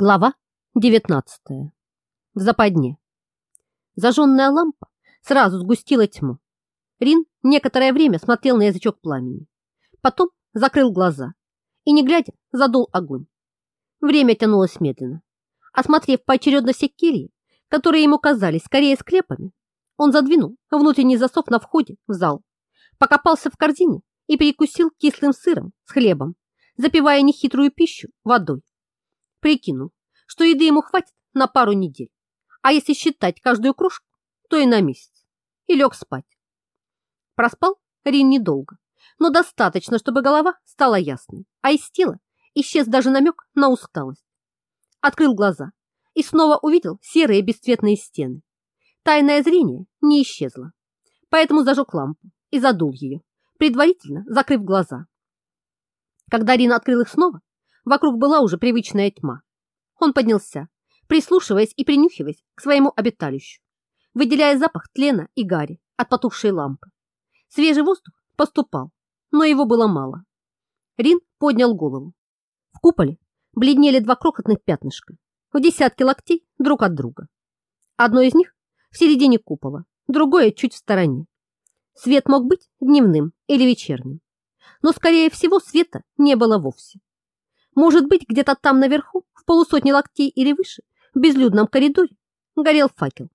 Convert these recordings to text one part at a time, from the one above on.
Глава 19. В западне. Зажженная лампа сразу сгустила тьму. Рин некоторое время смотрел на язычок пламени. Потом закрыл глаза и, не глядя, задул огонь. Время тянулось медленно. Осмотрев поочередно все кельи, которые ему казались скорее склепами, он задвинул внутренний засов на входе в зал, покопался в корзине и перекусил кислым сыром с хлебом, запивая нехитрую пищу водой. Прикинул, что еды ему хватит на пару недель, а если считать каждую кружку, то и на месяц. И лег спать. Проспал Рин недолго, но достаточно, чтобы голова стала ясной, а из тела исчез даже намек на усталость. Открыл глаза и снова увидел серые бесцветные стены. Тайное зрение не исчезло, поэтому зажег лампу и задул ее, предварительно закрыв глаза. Когда Рин открыл их снова, Вокруг была уже привычная тьма. Он поднялся, прислушиваясь и принюхиваясь к своему обиталищу, выделяя запах тлена и гари от потухшей лампы. Свежий воздух поступал, но его было мало. Рин поднял голову. В куполе бледнели два крохотных пятнышка в десятки локтей друг от друга. Одно из них в середине купола, другое чуть в стороне. Свет мог быть дневным или вечерним, но, скорее всего, света не было вовсе. Может быть, где-то там наверху, в полусотни локтей или выше, в безлюдном коридоре, горел факел.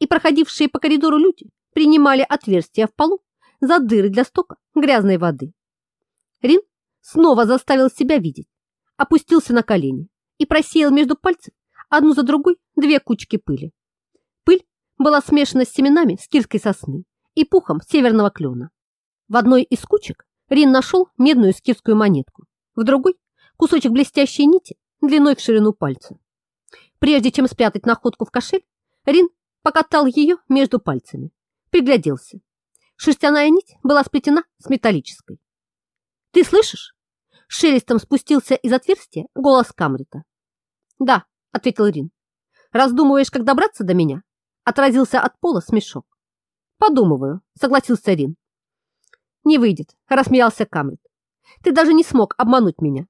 И проходившие по коридору люди принимали отверстия в полу за дыры для стока грязной воды. Рин снова заставил себя видеть, опустился на колени и просеял между пальцев одну за другой две кучки пыли. Пыль была смешана с семенами скирской сосны и пухом северного клена. В одной из кучек Рин нашел медную скирскую монетку, в другой кусочек блестящей нити длиной в ширину пальца. Прежде чем спрятать находку в кошель, Рин покатал ее между пальцами, пригляделся. Шерстяная нить была сплетена с металлической. «Ты слышишь?» Шелестом спустился из отверстия голос Камрита. «Да», — ответил Рин. «Раздумываешь, как добраться до меня?» Отразился от пола смешок. «Подумываю», — согласился Рин. «Не выйдет», — рассмеялся Камрит. «Ты даже не смог обмануть меня.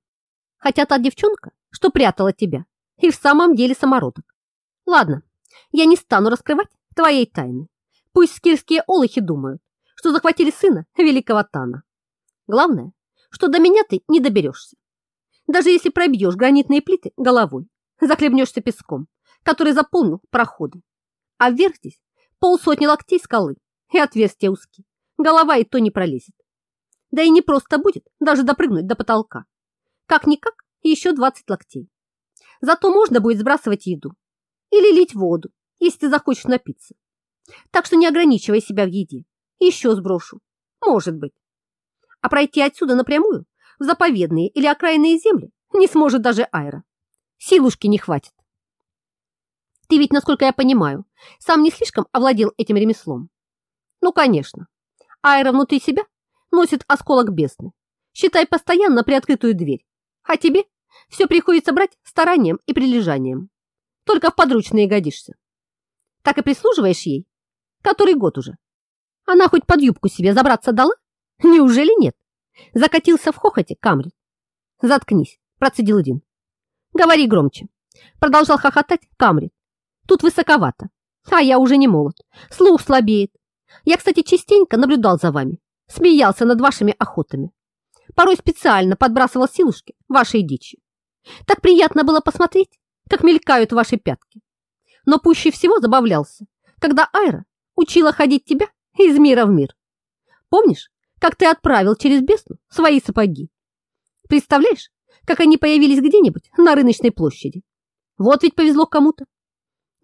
Хотя та девчонка, что прятала тебя, и в самом деле самородок. Ладно, я не стану раскрывать твоей тайны. Пусть скирские олухи думают, что захватили сына великого Тана. Главное, что до меня ты не доберешься. Даже если пробьешь гранитные плиты головой, захлебнешься песком, который заполнил проходы. А вверх здесь полсотни локтей скалы и отверстия узкие. Голова и то не пролезет. Да и не просто будет даже допрыгнуть до потолка. Как-никак еще 20 локтей. Зато можно будет сбрасывать еду или лить воду, если ты захочешь напиться. Так что не ограничивай себя в еде. Еще сброшу. Может быть. А пройти отсюда напрямую в заповедные или окраинные земли не сможет даже Айра. Силушки не хватит. Ты ведь, насколько я понимаю, сам не слишком овладел этим ремеслом. Ну, конечно. Айра внутри себя носит осколок бездны. Считай постоянно приоткрытую дверь а тебе все приходится брать старанием и прилежанием. Только в подручные годишься. Так и прислуживаешь ей? Который год уже. Она хоть под юбку себе забраться дала? Неужели нет? Закатился в хохоте Камри. Заткнись, процедил Дин. Говори громче. Продолжал хохотать Камри. Тут высоковато. А я уже не молод. Слух слабеет. Я, кстати, частенько наблюдал за вами. Смеялся над вашими охотами. Порой специально подбрасывал силушки вашей дичи. Так приятно было посмотреть, как мелькают ваши пятки. Но пуще всего забавлялся, когда Айра учила ходить тебя из мира в мир. Помнишь, как ты отправил через бездну свои сапоги? Представляешь, как они появились где-нибудь на рыночной площади? Вот ведь повезло кому-то.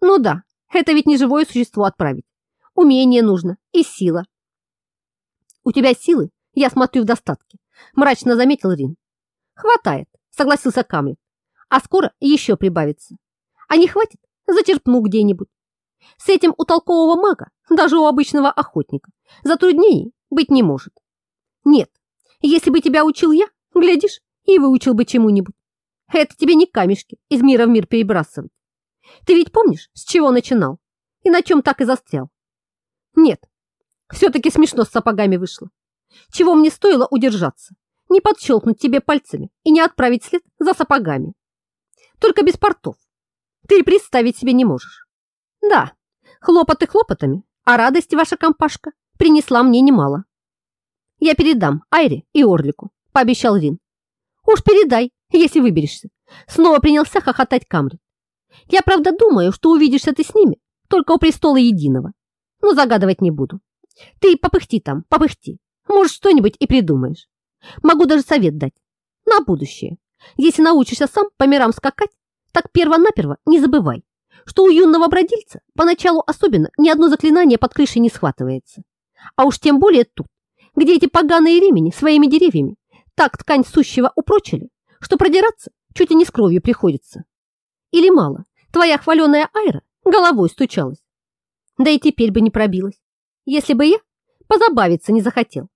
Ну да, это ведь не живое существо отправить. Умение нужно и сила. У тебя силы, я смотрю, в достатке, мрачно заметил Рин. Хватает, согласился Камлет. А скоро еще прибавится. А не хватит, зачерпну где-нибудь. С этим у толкового мага, даже у обычного охотника, затруднений быть не может. Нет, если бы тебя учил я, глядишь, и выучил бы чему-нибудь. Это тебе не камешки из мира в мир перебрасывать. Ты ведь помнишь, с чего начинал? И на чем так и застрял? Нет, все-таки смешно с сапогами вышло. Чего мне стоило удержаться? Не подщелкнуть тебе пальцами и не отправить след за сапогами. только без портов. Ты представить себе не можешь. Да, хлопоты хлопотами, а радость ваша компашка принесла мне немало. Я передам Айре и Орлику, пообещал Рин. Уж передай, если выберешься. Снова принялся хохотать Камри. Я правда думаю, что увидишься ты с ними только у престола единого. Но загадывать не буду. Ты попыхти там, попыхти. Может, что-нибудь и придумаешь. Могу даже совет дать. На будущее. Если научишься сам по мирам скакать, так перво-наперво не забывай, что у юного бродильца поначалу особенно ни одно заклинание под крышей не схватывается. А уж тем более тут, где эти поганые ремени своими деревьями так ткань сущего упрочили, что продираться чуть и не с кровью приходится. Или мало, твоя хваленая Айра головой стучалась. Да и теперь бы не пробилась, если бы я позабавиться не захотел.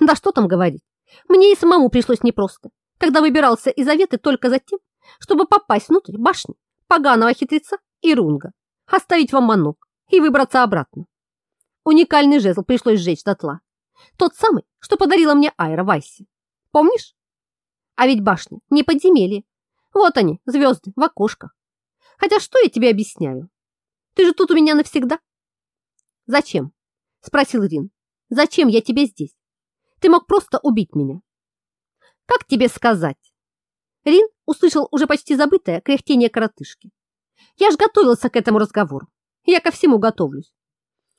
Да что там говорить, мне и самому пришлось непросто, когда выбирался из Аветы только за тем, чтобы попасть внутрь башни поганого хитреца и рунга, оставить вам манок и выбраться обратно. Уникальный жезл пришлось сжечь дотла. Тот самый, что подарила мне Айра Вайси. Помнишь? А ведь башня не подземелье. Вот они, звезды, в окошках. Хотя что я тебе объясняю? Ты же тут у меня навсегда. Зачем? Спросил Рин. Зачем я тебе здесь? Ты мог просто убить меня. Как тебе сказать? Рин услышал уже почти забытое кряхтение коротышки. Я ж готовился к этому разговору. Я ко всему готовлюсь.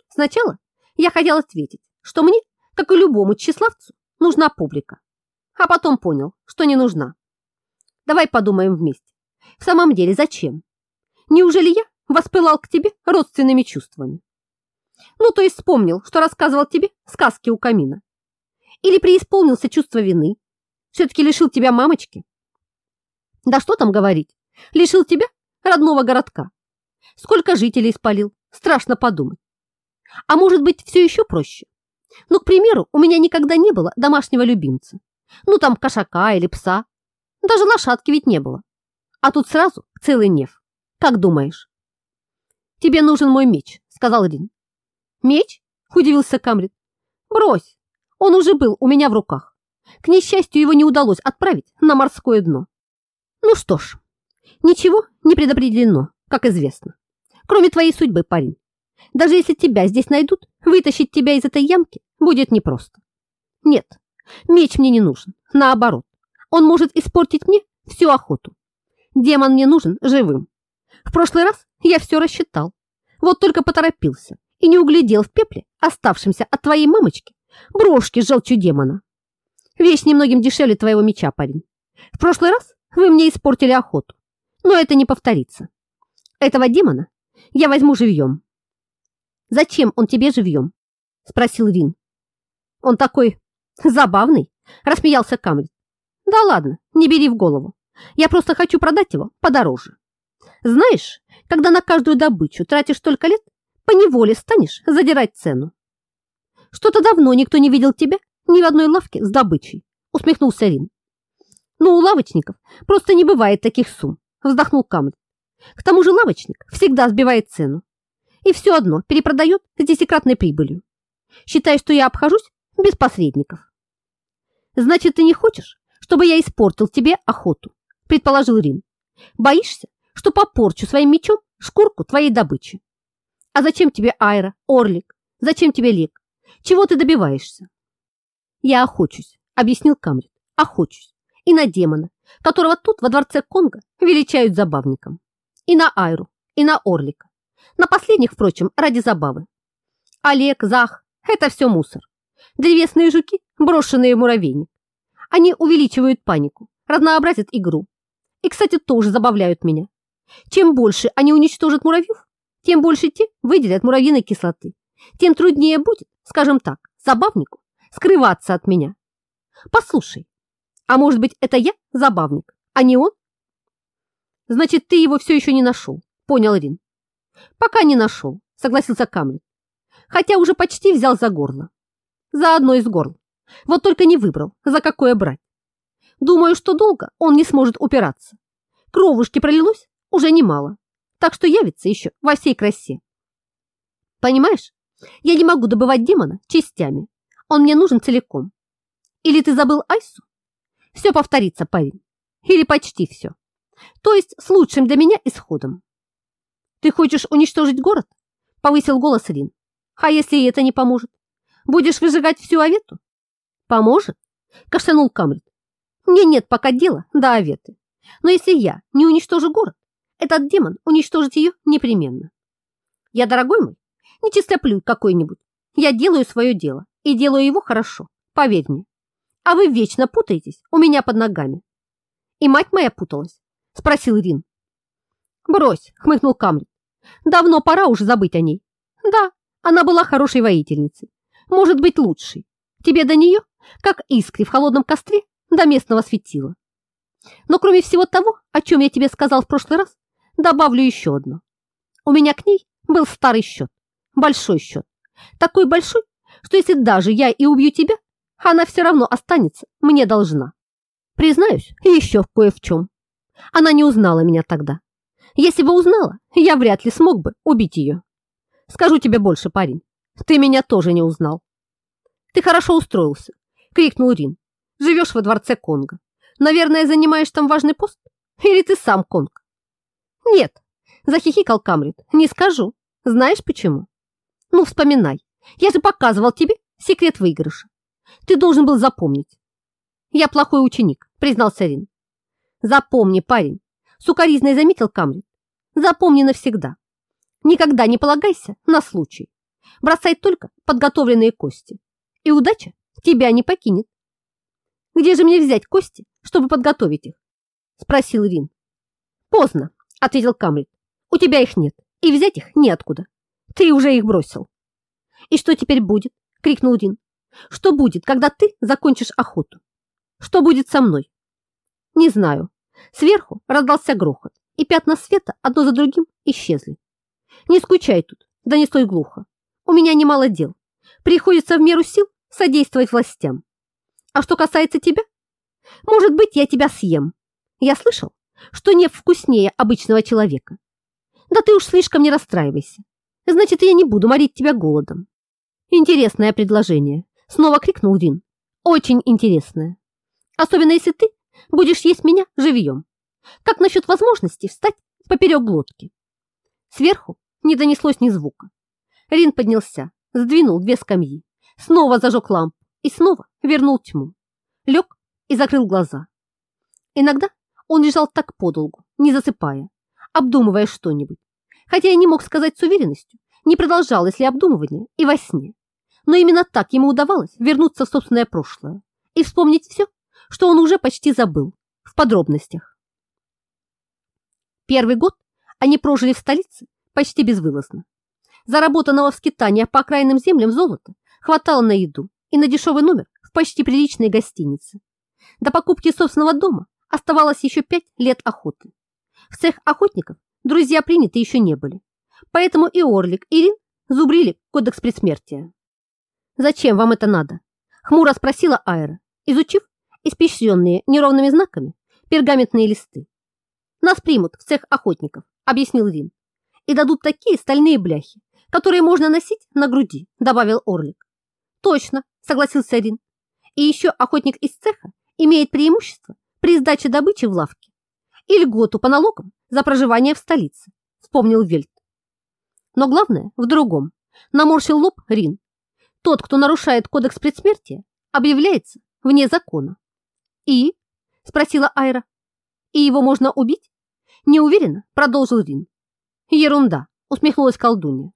Сначала я хотел ответить, что мне, как и любому тщеславцу, нужна публика. А потом понял, что не нужна. Давай подумаем вместе. В самом деле, зачем? Неужели я воспылал к тебе родственными чувствами? Ну, то есть вспомнил, что рассказывал тебе сказки у камина. Или преисполнился чувство вины. Все-таки лишил тебя мамочки. Да что там говорить? Лишил тебя родного городка. Сколько жителей спалил, страшно подумать. А может быть, все еще проще? Ну, к примеру, у меня никогда не было домашнего любимца. Ну, там кошака или пса. Даже лошадки ведь не было. А тут сразу целый неф. Как думаешь? Тебе нужен мой меч, сказал Рин. Меч? Удивился Камрит. Брось, он уже был у меня в руках. К несчастью, его не удалось отправить на морское дно. Ну что ж, ничего не предопределено, как известно. Кроме твоей судьбы, парень. Даже если тебя здесь найдут, вытащить тебя из этой ямки будет непросто. Нет, меч мне не нужен. Наоборот, он может испортить мне всю охоту. Демон мне нужен живым. В прошлый раз я все рассчитал. Вот только поторопился и не углядел в пепле, оставшемся от твоей мамочки, брошки с желчью демона. Вещь немногим дешевле твоего меча, парень. В прошлый раз вы мне испортили охоту, но это не повторится. Этого демона я возьму живьем. Зачем он тебе живьем? Спросил Рин. Он такой забавный, рассмеялся Камрит. Да ладно, не бери в голову. Я просто хочу продать его подороже. Знаешь, когда на каждую добычу тратишь столько лет, поневоле станешь задирать цену. Что-то давно никто не видел тебя ни в одной лавке с добычей, усмехнулся Рин. Но у лавочников просто не бывает таких сумм, вздохнул Камль. К тому же лавочник всегда сбивает цену. И все одно перепродает с десятикратной прибылью. Считай, что я обхожусь без посредников. Значит, ты не хочешь, чтобы я испортил тебе охоту, предположил Рин. Боишься, что попорчу своим мечом шкурку твоей добычи? А зачем тебе Айра, Орлик? Зачем тебе Лек? Чего ты добиваешься? Я охочусь, объяснил Камрит. Охочусь и на демона, которого тут во дворце Конга величают забавником. И на Айру, и на Орлика. На последних, впрочем, ради забавы. Олег, Зах – это все мусор. Древесные жуки, брошенные муравейник. Они увеличивают панику, разнообразят игру. И, кстати, тоже забавляют меня. Чем больше они уничтожат муравьев, тем больше те выделят муравьиной кислоты. Тем труднее будет, скажем так, забавнику скрываться от меня. Послушай, а может быть, это я забавник, а не он? Значит, ты его все еще не нашел, понял Рин. Пока не нашел, согласился Камлет. Хотя уже почти взял за горло. За одно из горл. Вот только не выбрал, за какое брать. Думаю, что долго он не сможет упираться. Кровушки пролилось уже немало, так что явится еще во всей красе. Понимаешь, я не могу добывать демона частями. Он мне нужен целиком. Или ты забыл Айсу? Все повторится, парень. Или почти все. то есть с лучшим для меня исходом. Ты хочешь уничтожить город? Повысил голос Рин. А если это не поможет? Будешь выжигать всю Авету? Поможет? Кашлянул Камрит. Мне нет пока дела до Аветы. Но если я не уничтожу город, этот демон уничтожит ее непременно. Я, дорогой мой, не чистоплюй какой-нибудь. Я делаю свое дело и делаю его хорошо, поверь мне. А вы вечно путаетесь у меня под ногами. И мать моя путалась, спросил Рин. Брось, хмыкнул Камрит. Давно пора уже забыть о ней. Да, она была хорошей воительницей. Может быть, лучшей. Тебе до нее, как искре в холодном костре, до местного светила. Но кроме всего того, о чем я тебе сказал в прошлый раз, добавлю еще одно. У меня к ней был старый счет, большой счет. Такой большой, что если даже я и убью тебя, она все равно останется мне должна. Признаюсь, еще кое в чем. Она не узнала меня тогда. Если бы узнала, я вряд ли смог бы убить ее. Скажу тебе больше, парень, ты меня тоже не узнал. Ты хорошо устроился, крикнул Рин. Живешь во дворце Конга. Наверное, занимаешь там важный пост? Или ты сам Конг? Нет, захихикал Камрит. Не скажу. Знаешь почему? Ну, вспоминай. Я же показывал тебе секрет выигрыша. Ты должен был запомнить. Я плохой ученик, признался Рин. Запомни, парень, сукоризной заметил Камрит. Запомни навсегда. Никогда не полагайся на случай. Бросай только подготовленные кости. И удача тебя не покинет. Где же мне взять кости, чтобы подготовить их? Спросил Рин. Поздно, ответил Камрит. У тебя их нет, и взять их неоткуда. Ты уже их бросил. И что теперь будет? Крикнул Рин. Что будет, когда ты закончишь охоту? Что будет со мной? Не знаю. Сверху раздался грохот, и пятна света одно за другим исчезли. Не скучай тут, донеслось глухо. У меня немало дел. Приходится в меру сил содействовать властям. А что касается тебя, может быть, я тебя съем. Я слышал, что не вкуснее обычного человека. Да ты уж слишком не расстраивайся. Значит, я не буду морить тебя голодом. Интересное предложение. Снова крикнул Рин. Очень интересное. Особенно если ты будешь есть меня живьем. Как насчет возможности встать поперек глотки? Сверху не донеслось ни звука. Рин поднялся, сдвинул две скамьи, снова зажег лампу и снова вернул тьму. Лег и закрыл глаза. Иногда он лежал так подолгу, не засыпая, обдумывая что-нибудь, хотя и не мог сказать с уверенностью, не продолжалось ли обдумывание и во сне. Но именно так ему удавалось вернуться в собственное прошлое и вспомнить все, что он уже почти забыл, в подробностях. Первый год они прожили в столице почти безвылазно. Заработанного в скитания по окраинным землям золота хватало на еду и на дешевый номер в почти приличной гостинице. До покупки собственного дома оставалось еще пять лет охоты. В цех охотников друзья приняты еще не были, поэтому и Орлик, и Рин зубрили кодекс предсмертия. «Зачем вам это надо?» — хмуро спросила Айра, изучив испещренные неровными знаками пергаментные листы. «Нас примут в цех охотников», — объяснил Рин, «и дадут такие стальные бляхи, которые можно носить на груди», — добавил Орлик. «Точно», — согласился Рин. «И еще охотник из цеха имеет преимущество при сдаче добычи в лавке и льготу по налогам за проживание в столице, вспомнил Вельт. Но главное в другом. Наморщил лоб Рин. Тот, кто нарушает кодекс предсмертия, объявляется вне закона. И? Спросила Айра. И его можно убить? Неуверенно продолжил Рин. Ерунда, усмехнулась колдунья.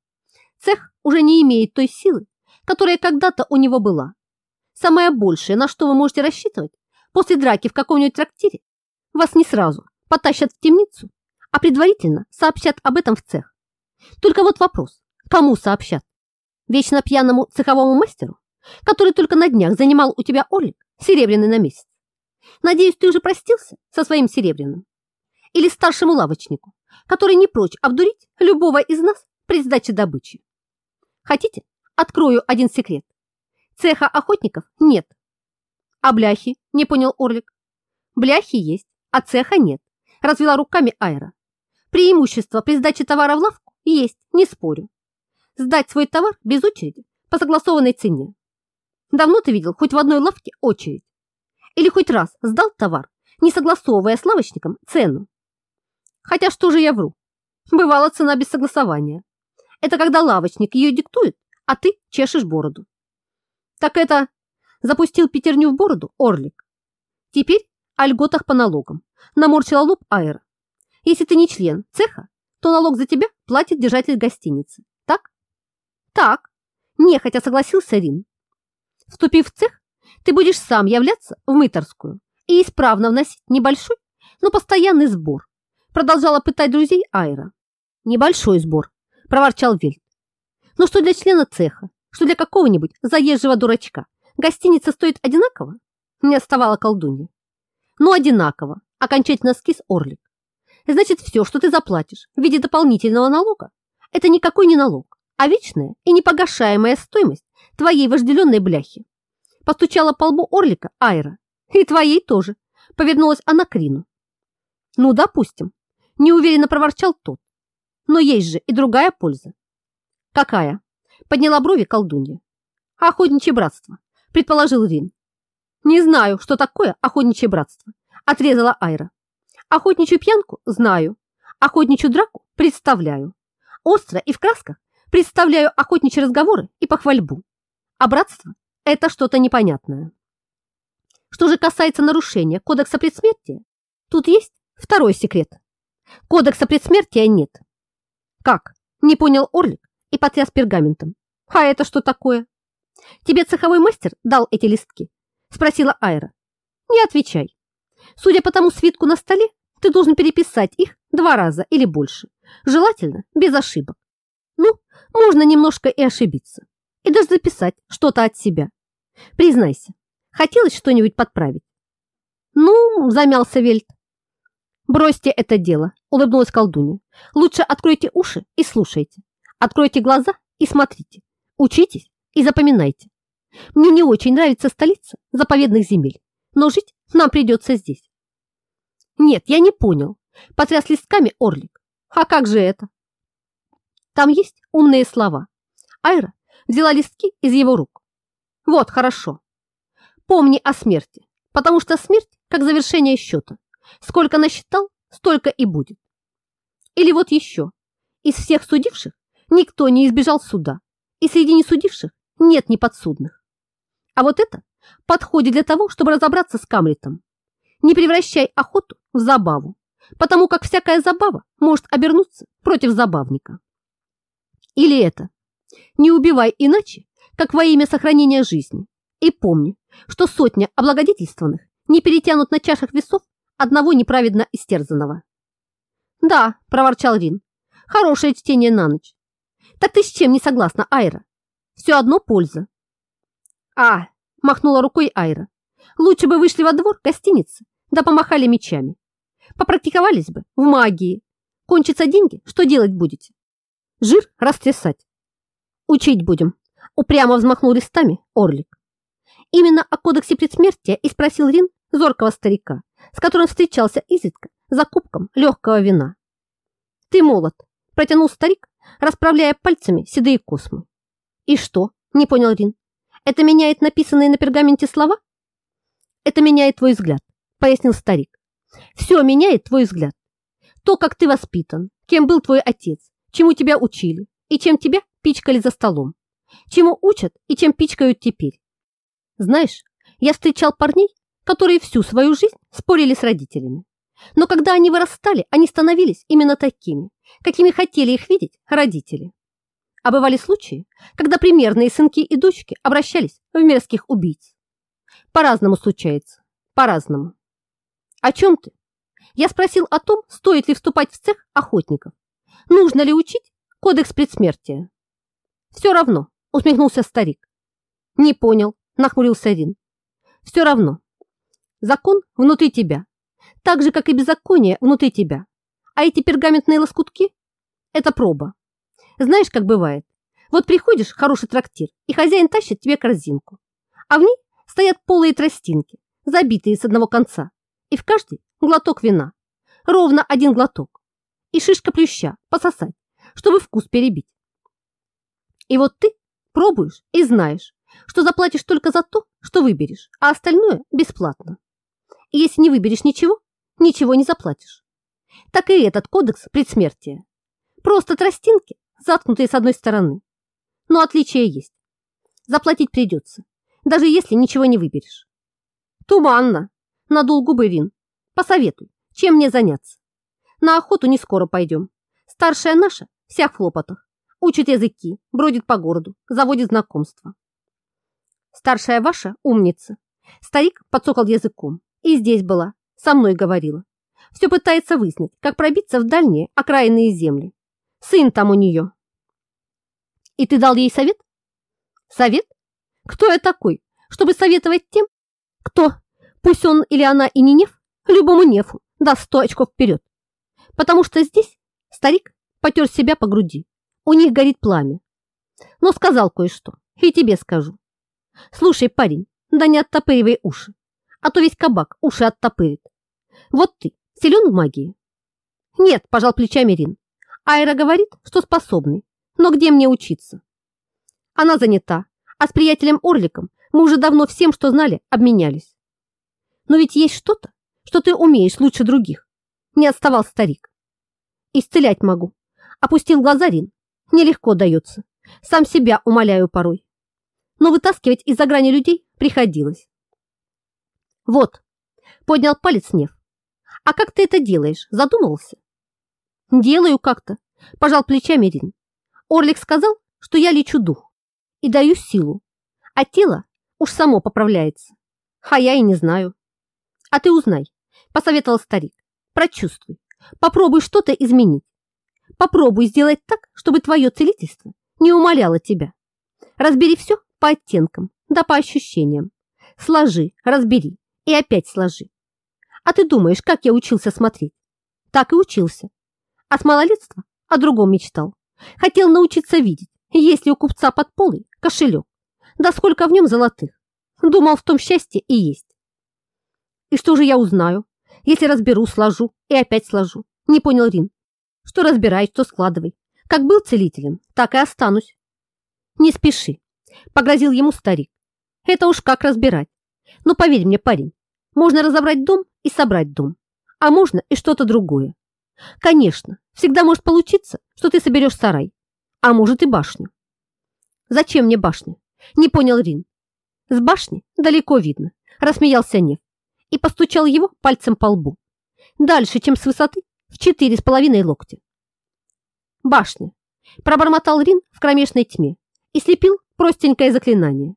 Цех уже не имеет той силы, которая когда-то у него была. Самое большее, на что вы можете рассчитывать, после драки в каком-нибудь трактире, вас не сразу потащат в темницу, а предварительно сообщат об этом в цех. Только вот вопрос, кому сообщат? Вечно пьяному цеховому мастеру, который только на днях занимал у тебя Олик серебряный на месяц. Надеюсь, ты уже простился со своим серебряным. Или старшему лавочнику, который не прочь обдурить любого из нас при сдаче добычи. Хотите, открою один секрет. Цеха охотников нет. А бляхи, не понял Орлик. Бляхи есть, а цеха нет, развела руками Айра. Преимущество при сдаче товара в лавку есть, не спорю. Сдать свой товар без очереди по согласованной цене. Давно ты видел хоть в одной лавке очередь? Или хоть раз сдал товар, не согласовывая с лавочником цену? Хотя что же я вру? Бывала цена без согласования. Это когда лавочник ее диктует, а ты чешешь бороду. Так это запустил пятерню в бороду Орлик. Теперь о льготах по налогам. Наморщила лоб Айра. Если ты не член цеха, то налог за тебя платит держатель гостиницы. Так? Так. Нехотя согласился Рин. Вступив в цех, ты будешь сам являться в мыторскую и исправно вносить небольшой, но постоянный сбор. Продолжала пытать друзей Айра. Небольшой сбор, проворчал Вильд. Но что для члена цеха, что для какого-нибудь заезжего дурачка гостиница стоит одинаково? Не оставала колдунья. Ну, одинаково, окончательно скис Орлик. Значит, все, что ты заплатишь в виде дополнительного налога, это никакой не налог, а вечная и непогашаемая стоимость твоей вожделенной бляхи. Постучала по лбу Орлика Айра. И твоей тоже. Повернулась она к Рину. Ну, допустим. Неуверенно проворчал тот. Но есть же и другая польза. Какая? Подняла брови колдунья. Охотничье братство, предположил Рин. Не знаю, что такое охотничье братство, отрезала Айра. Охотничью пьянку знаю, охотничью драку представляю. Остро и в красках представляю охотничьи разговоры и похвальбу. А братство – это что-то непонятное. Что же касается нарушения кодекса предсмертия, тут есть второй секрет. Кодекса предсмертия нет. Как? Не понял Орлик и потряс пергаментом. А это что такое? Тебе цеховой мастер дал эти листки? Спросила Айра. Не отвечай. Судя по тому свитку на столе, ты должен переписать их два раза или больше. Желательно без ошибок. Ну, можно немножко и ошибиться. И даже записать что-то от себя. Признайся, хотелось что-нибудь подправить? Ну, замялся Вельт. Бросьте это дело, улыбнулась колдунья. Лучше откройте уши и слушайте. Откройте глаза и смотрите. Учитесь и запоминайте. Мне не очень нравится столица заповедных земель, но жить нам придется здесь. Нет, я не понял. Потряс листками Орлик. А как же это? Там есть умные слова. Айра взяла листки из его рук. Вот, хорошо. Помни о смерти, потому что смерть как завершение счета. Сколько насчитал, столько и будет. Или вот еще. Из всех судивших никто не избежал суда, и среди несудивших нет неподсудных. А вот это подходит для того, чтобы разобраться с Камлетом. Не превращай охоту в забаву, потому как всякая забава может обернуться против забавника. Или это «Не убивай иначе, как во имя сохранения жизни, и помни, что сотня облагодетельствованных не перетянут на чашах весов одного неправедно истерзанного». «Да», – проворчал Рин, – «хорошее чтение на ночь». «Так ты с чем не согласна, Айра? Все одно польза». «А», – махнула рукой Айра, – «лучше бы вышли во двор гостиницы, да помахали мечами. Попрактиковались бы в магии. Кончатся деньги, что делать будете? Жир растрясать. Учить будем. Упрямо взмахнул листами Орлик. Именно о кодексе предсмертия и спросил Рин зоркого старика, с которым встречался изредка за кубком легкого вина. Ты молод, протянул старик, расправляя пальцами седые космы. И что? Не понял Рин. Это меняет написанные на пергаменте слова? Это меняет твой взгляд пояснил старик. Все меняет твой взгляд. То, как ты воспитан, кем был твой отец, чему тебя учили и чем тебя пичкали за столом. Чему учат и чем пичкают теперь. Знаешь, я встречал парней, которые всю свою жизнь спорили с родителями. Но когда они вырастали, они становились именно такими, какими хотели их видеть родители. А бывали случаи, когда примерные сынки и дочки обращались в мерзких убийц. По-разному случается, по-разному. О чем ты? Я спросил о том, стоит ли вступать в цех охотников. Нужно ли учить кодекс предсмертия? Все равно, усмехнулся старик. Не понял, нахмурился Рин. Все равно. Закон внутри тебя, так же, как и беззаконие внутри тебя. А эти пергаментные лоскутки – это проба. Знаешь, как бывает? Вот приходишь в хороший трактир, и хозяин тащит тебе корзинку, а в ней стоят полые тростинки, забитые с одного конца и в каждый глоток вина. Ровно один глоток. И шишка плюща пососать, чтобы вкус перебить. И вот ты пробуешь и знаешь, что заплатишь только за то, что выберешь, а остальное бесплатно. И если не выберешь ничего, ничего не заплатишь. так и этот кодекс предсмертия. Просто тростинки, заткнутые с одной стороны. Но отличие есть. Заплатить придется, даже если ничего не выберешь. Туманно, надул губы Рин. Посоветуй, чем мне заняться. На охоту не скоро пойдем. Старшая наша вся в хлопотах. Учит языки, бродит по городу, заводит знакомства. Старшая ваша умница. Старик подсокал языком. И здесь была, со мной говорила. Все пытается выяснить, как пробиться в дальние окраинные земли. Сын там у нее. И ты дал ей совет? Совет? Кто я такой, чтобы советовать тем, кто, пусть он или она и не неф, любому нефу даст сто очков вперед. Потому что здесь старик потер себя по груди. У них горит пламя. Но сказал кое-что, и тебе скажу. Слушай, парень, да не оттопыривай уши, а то весь кабак уши оттопырит. Вот ты силен в магии? Нет, пожал плечами Рин. Айра говорит, что способный, но где мне учиться? Она занята, а с приятелем Орликом мы уже давно всем, что знали, обменялись. Но ведь есть что-то, что ты умеешь лучше других. Не отставал старик. Исцелять могу. Опустил глаза Рин. Нелегко дается. Сам себя умоляю порой. Но вытаскивать из-за грани людей приходилось. Вот, поднял палец Нев. А как ты это делаешь? Задумывался? Делаю как-то, пожал плечами Рин. Орлик сказал, что я лечу дух и даю силу, а тело уж само поправляется. А я и не знаю. А ты узнай, посоветовал старик. Прочувствуй, попробуй что-то изменить. Попробуй сделать так, чтобы твое целительство не умоляло тебя. Разбери все по оттенкам, да по ощущениям. Сложи, разбери и опять сложи. А ты думаешь, как я учился смотреть? Так и учился. А с малолетства о другом мечтал. Хотел научиться видеть, есть ли у купца под полой кошелек. Да сколько в нем золотых. Думал, в том счастье и есть. И что же я узнаю, если разберу, сложу и опять сложу? Не понял Рин. Что разбирай, что складывай. Как был целителем, так и останусь. Не спеши, погрозил ему старик. Это уж как разбирать. Но поверь мне, парень, можно разобрать дом и собрать дом, а можно и что-то другое. Конечно, всегда может получиться, что ты соберешь сарай, а может и башню. Зачем мне башня? Не понял Рин. С башни далеко видно, рассмеялся Нев и постучал его пальцем по лбу. Дальше, чем с высоты, в четыре с половиной локтя. Башня. Пробормотал Рин в кромешной тьме и слепил простенькое заклинание.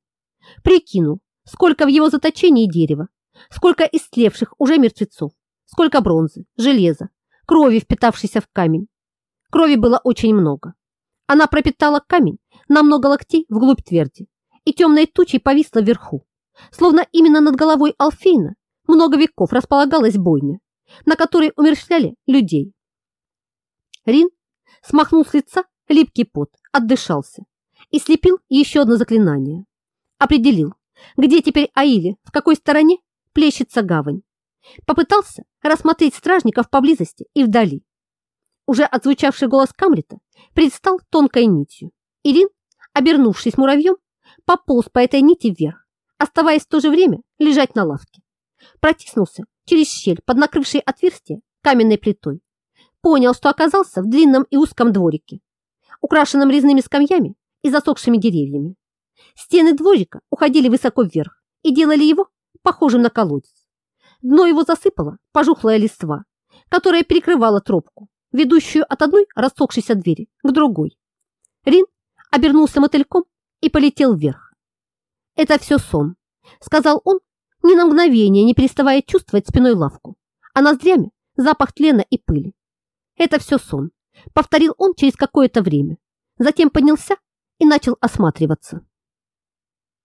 Прикинул, сколько в его заточении дерева, сколько истлевших уже мертвецов, сколько бронзы, железа, крови, впитавшейся в камень. Крови было очень много. Она пропитала камень на много локтей вглубь тверди, и темной тучей повисла вверху, словно именно над головой Алфейна много веков располагалась бойня, на которой умерщвляли людей. Рин смахнул с лица липкий пот, отдышался и слепил еще одно заклинание. Определил, где теперь Аили, в какой стороне плещется гавань. Попытался рассмотреть стражников поблизости и вдали. Уже отзвучавший голос Камрита предстал тонкой нитью. Ирин, обернувшись муравьем, пополз по этой нити вверх, оставаясь в то же время лежать на лавке. Протиснулся через щель под накрывшей отверстие каменной плитой. Понял, что оказался в длинном и узком дворике, украшенном резными скамьями и засохшими деревьями. Стены дворика уходили высоко вверх и делали его похожим на колодец. Дно его засыпало пожухлая листва, которая перекрывала тропку, ведущую от одной рассохшейся двери к другой. Рин обернулся мотыльком и полетел вверх. «Это все сон», — сказал он, ни на мгновение не переставая чувствовать спиной лавку, а ноздрями запах тлена и пыли. «Это все сон», — повторил он через какое-то время. Затем поднялся и начал осматриваться.